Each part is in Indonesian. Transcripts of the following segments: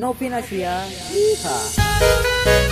Novinasia. Yeehaw.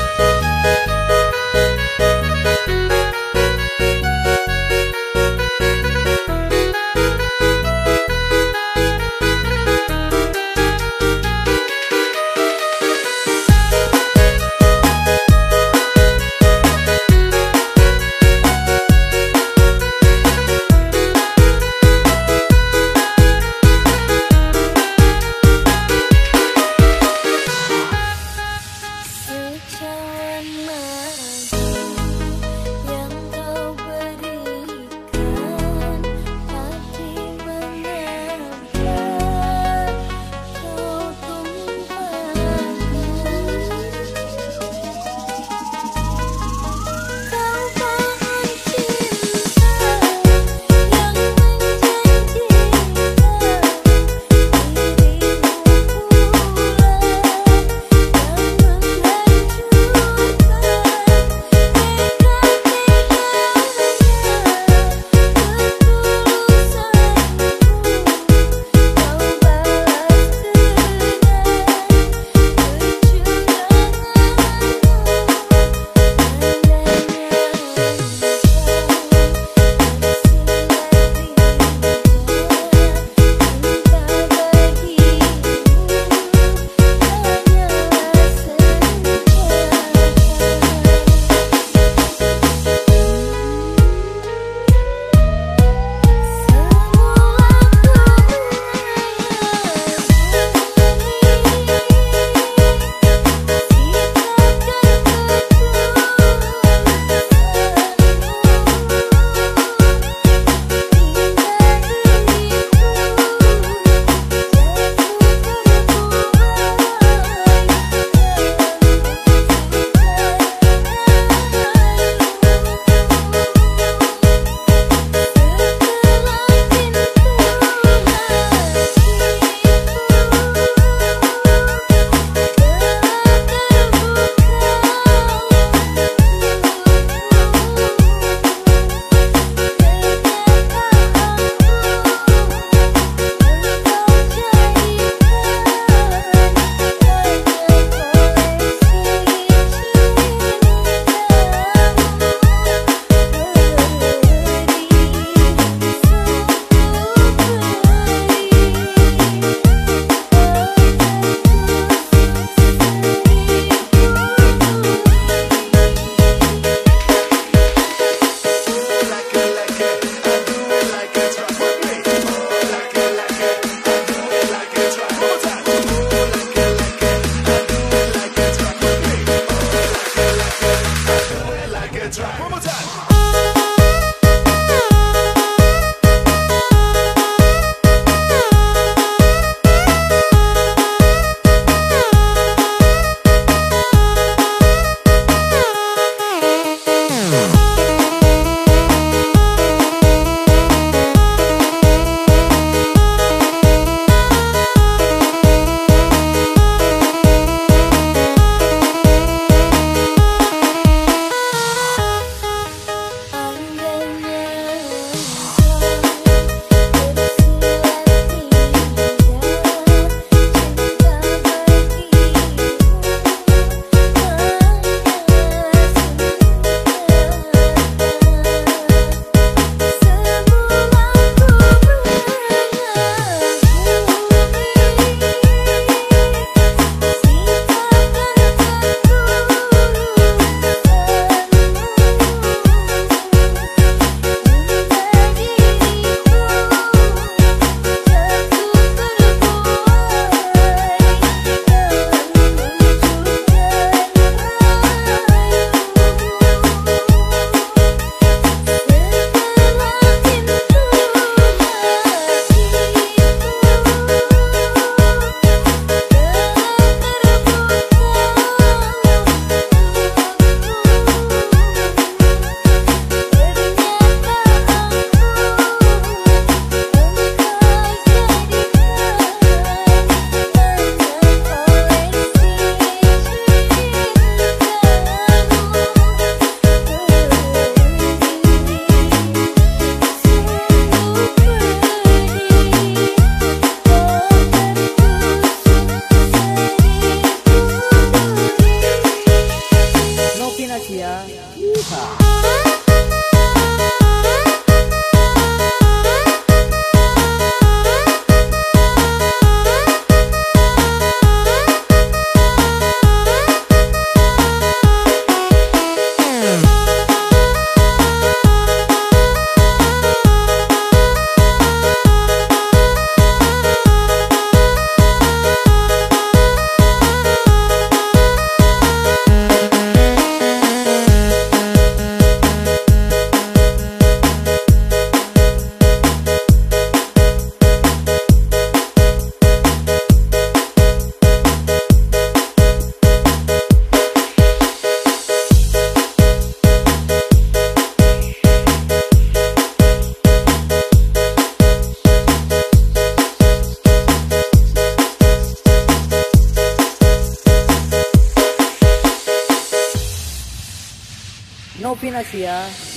Novinasia.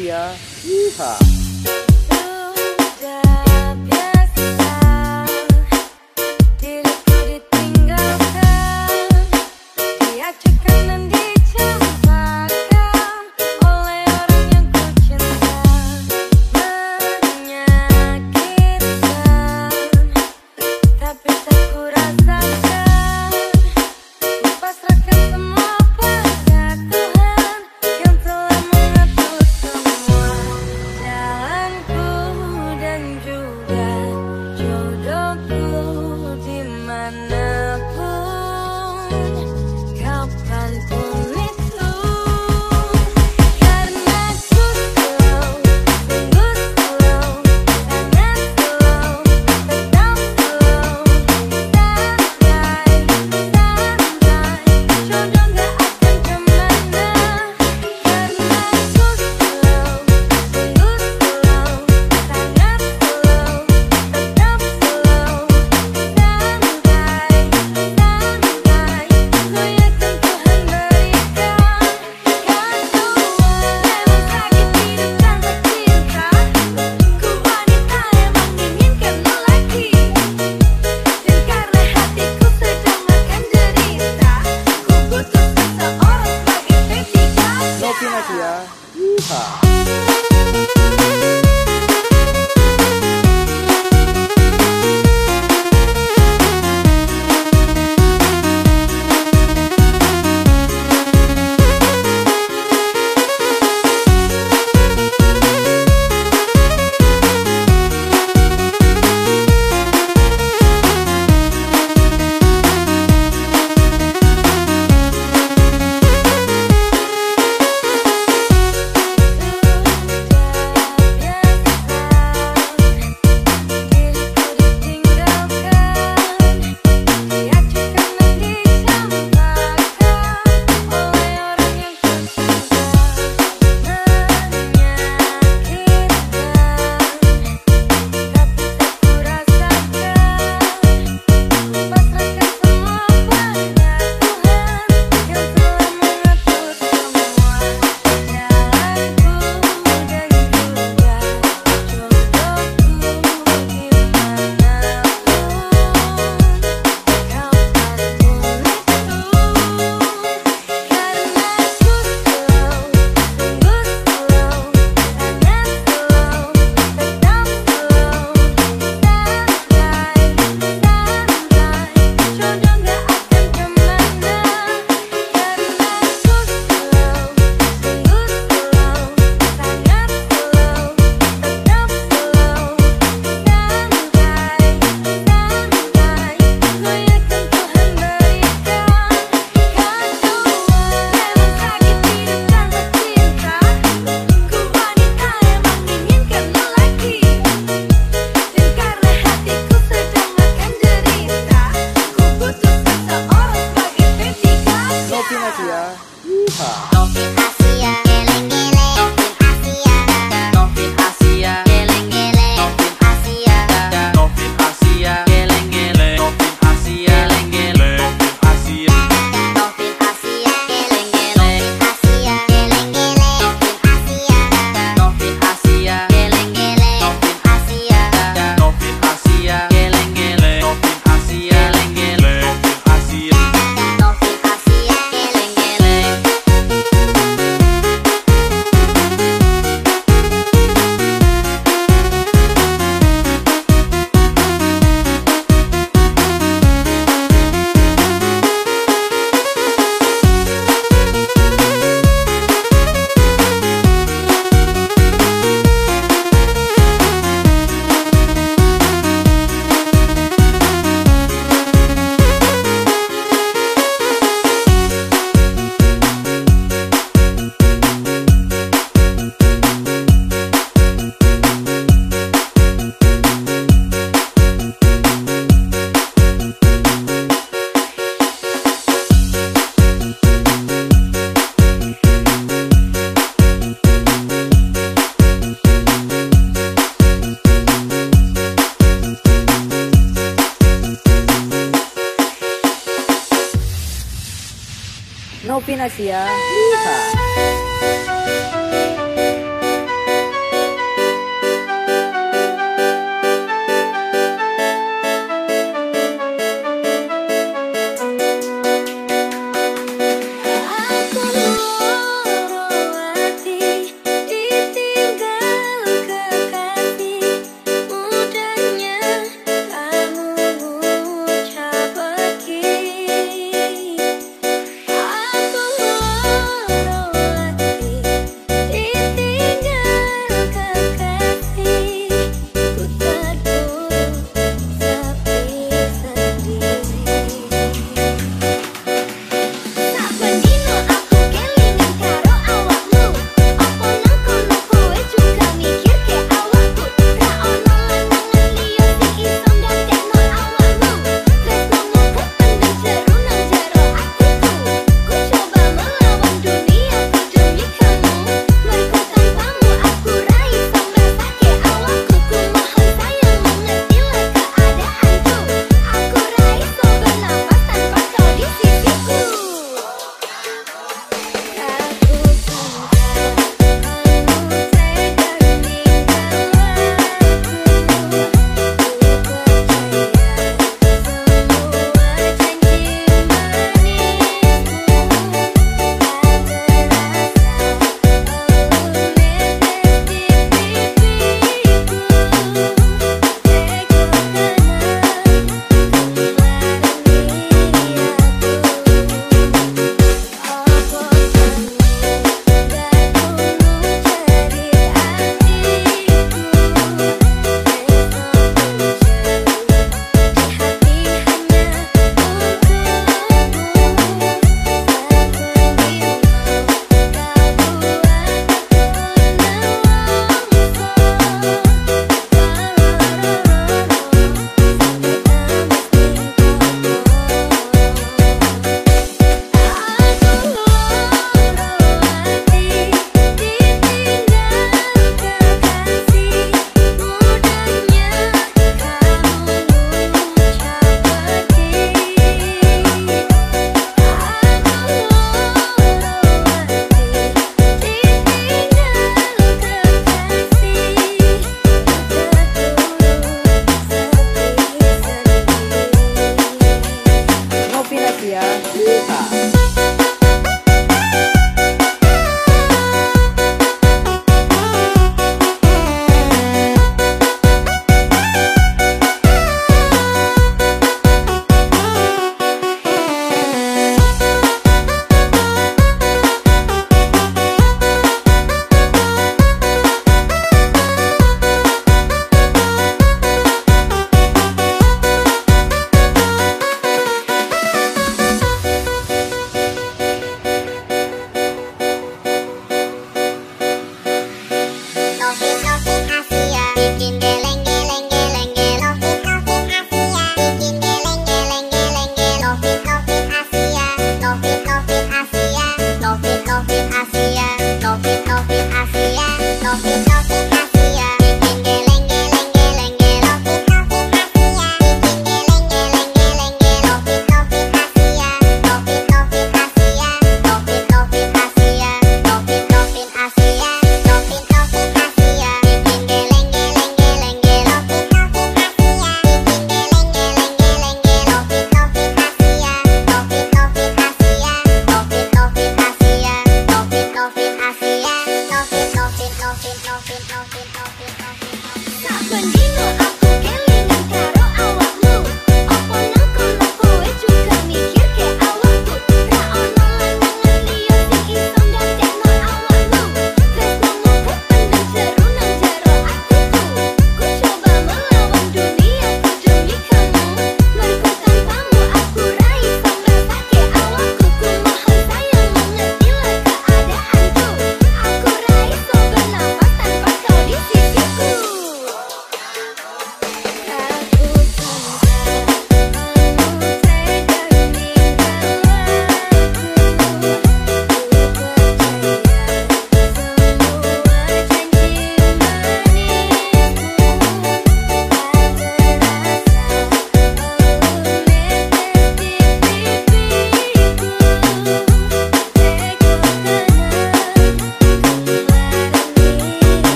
Novin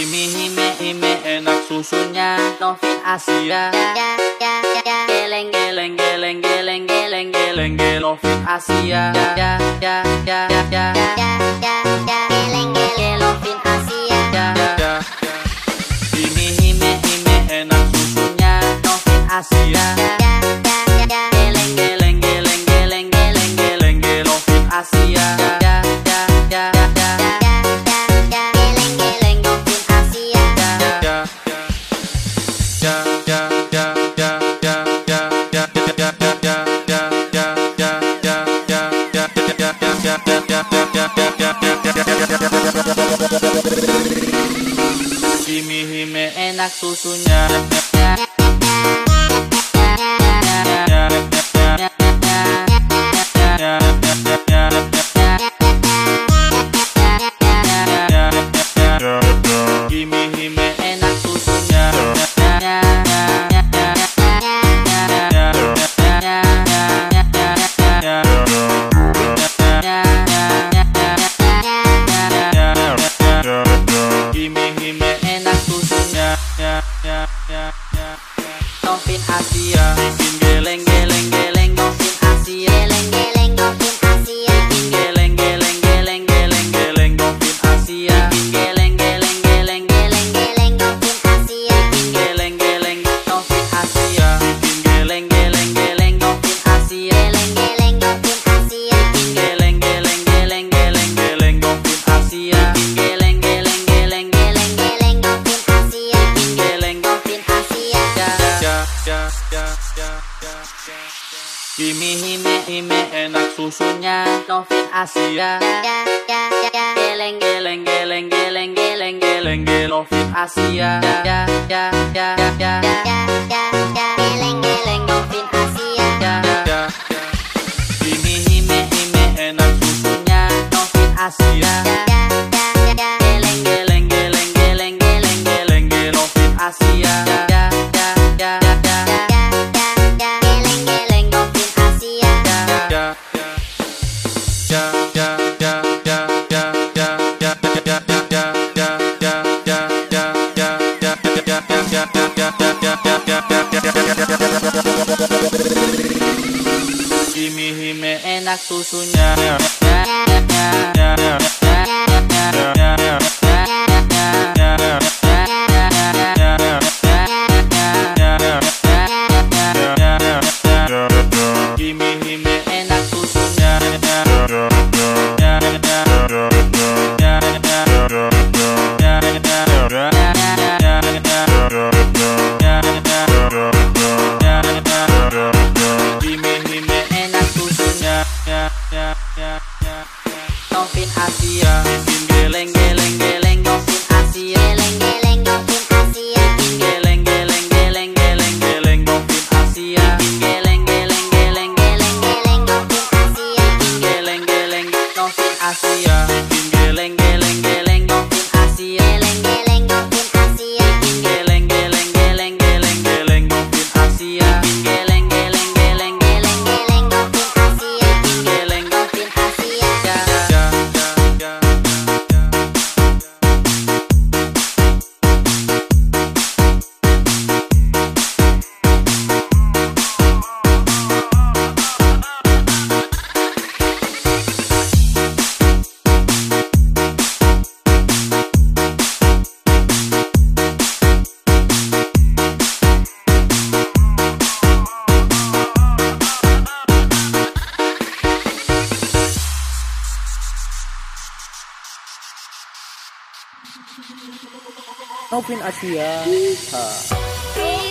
creamy hime hime enak susunya Novin Asia. Ya ya ya geleng geleng geleng geleng geleng geleng geleng Novin Asia. Ya ya ya ya ya ya ya ya geleng geleng Novin Asia. Ya ya hime hime hime enak susunya Novin Asia. susunya. Nopin Asia. Ha.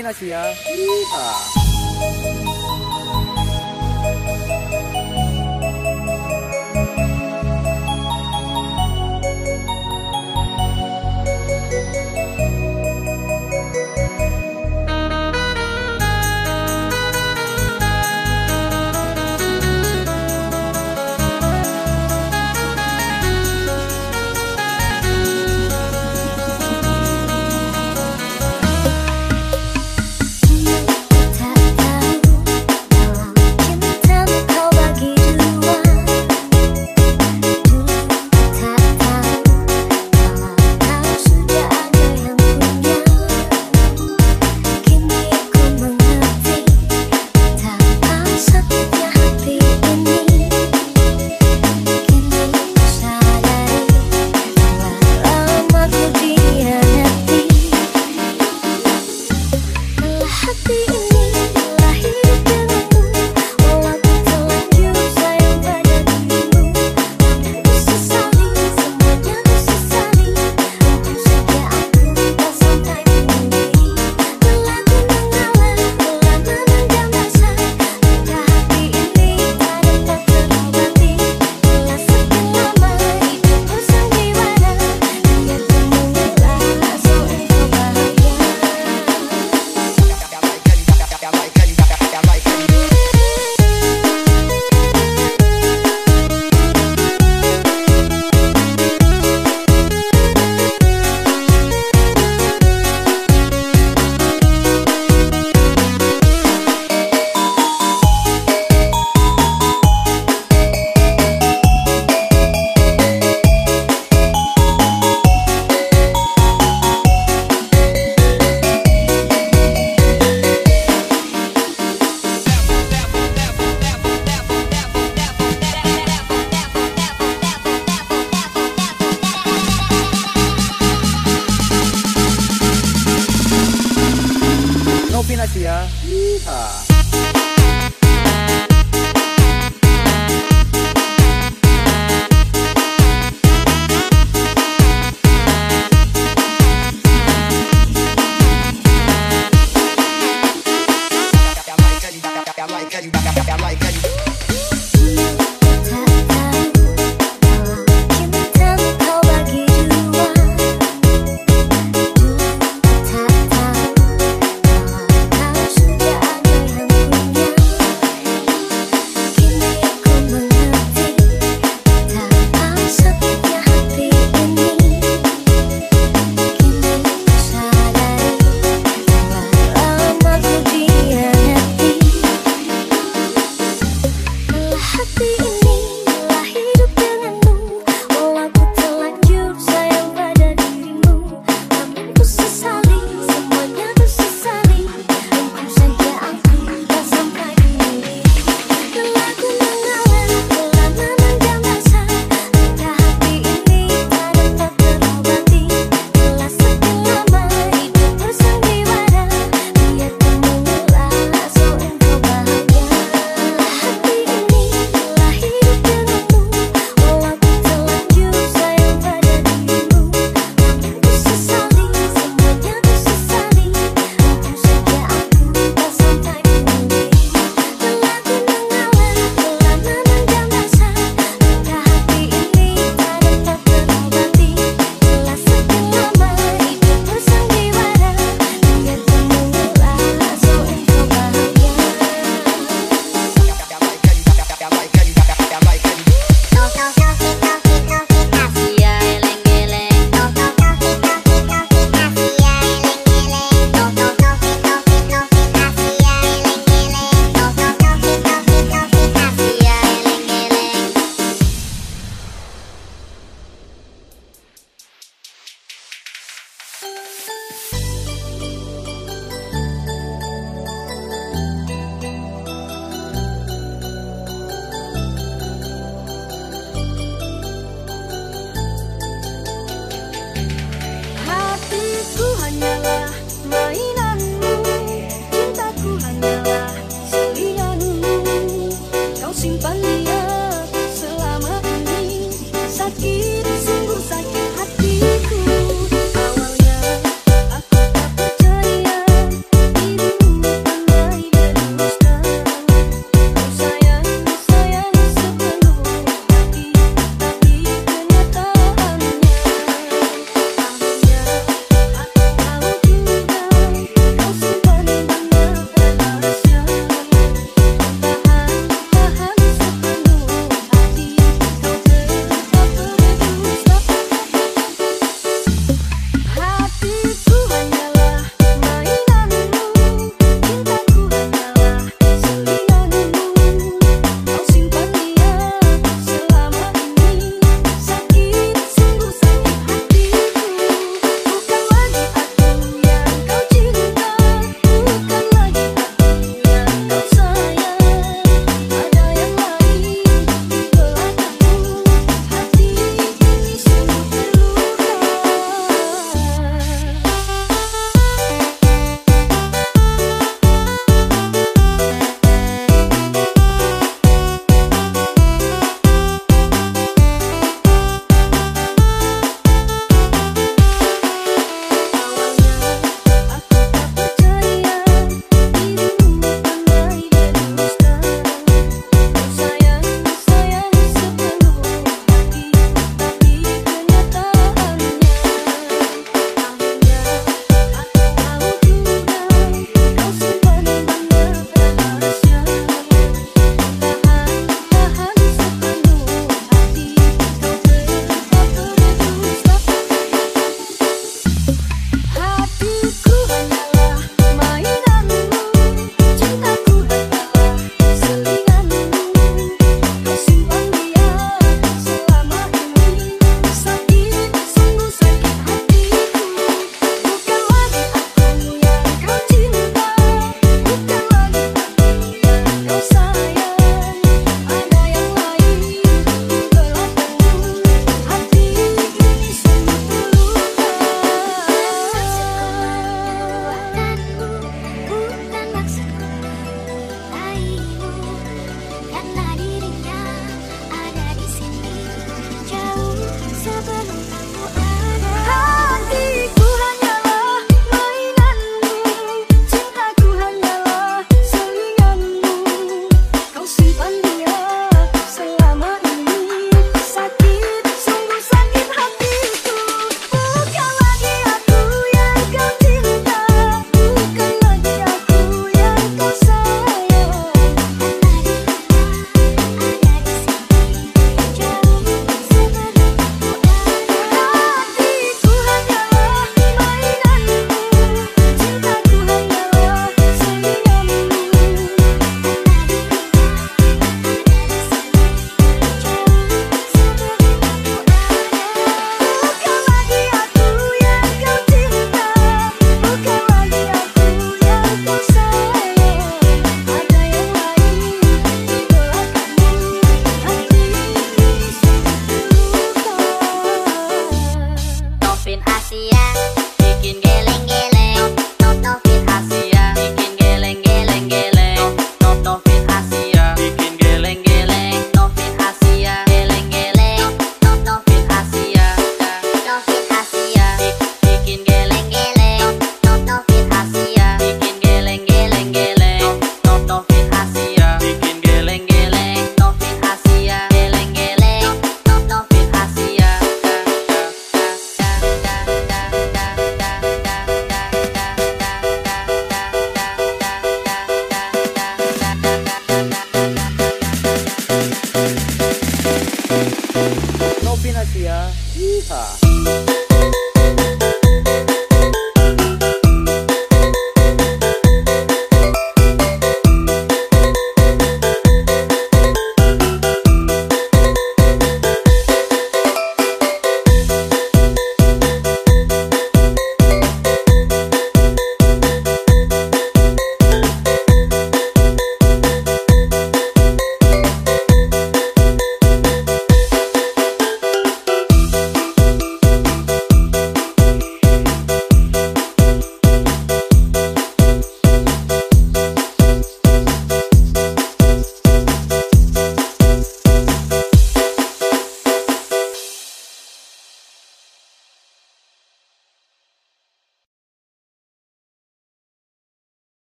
Novin Asia. Yeehaw.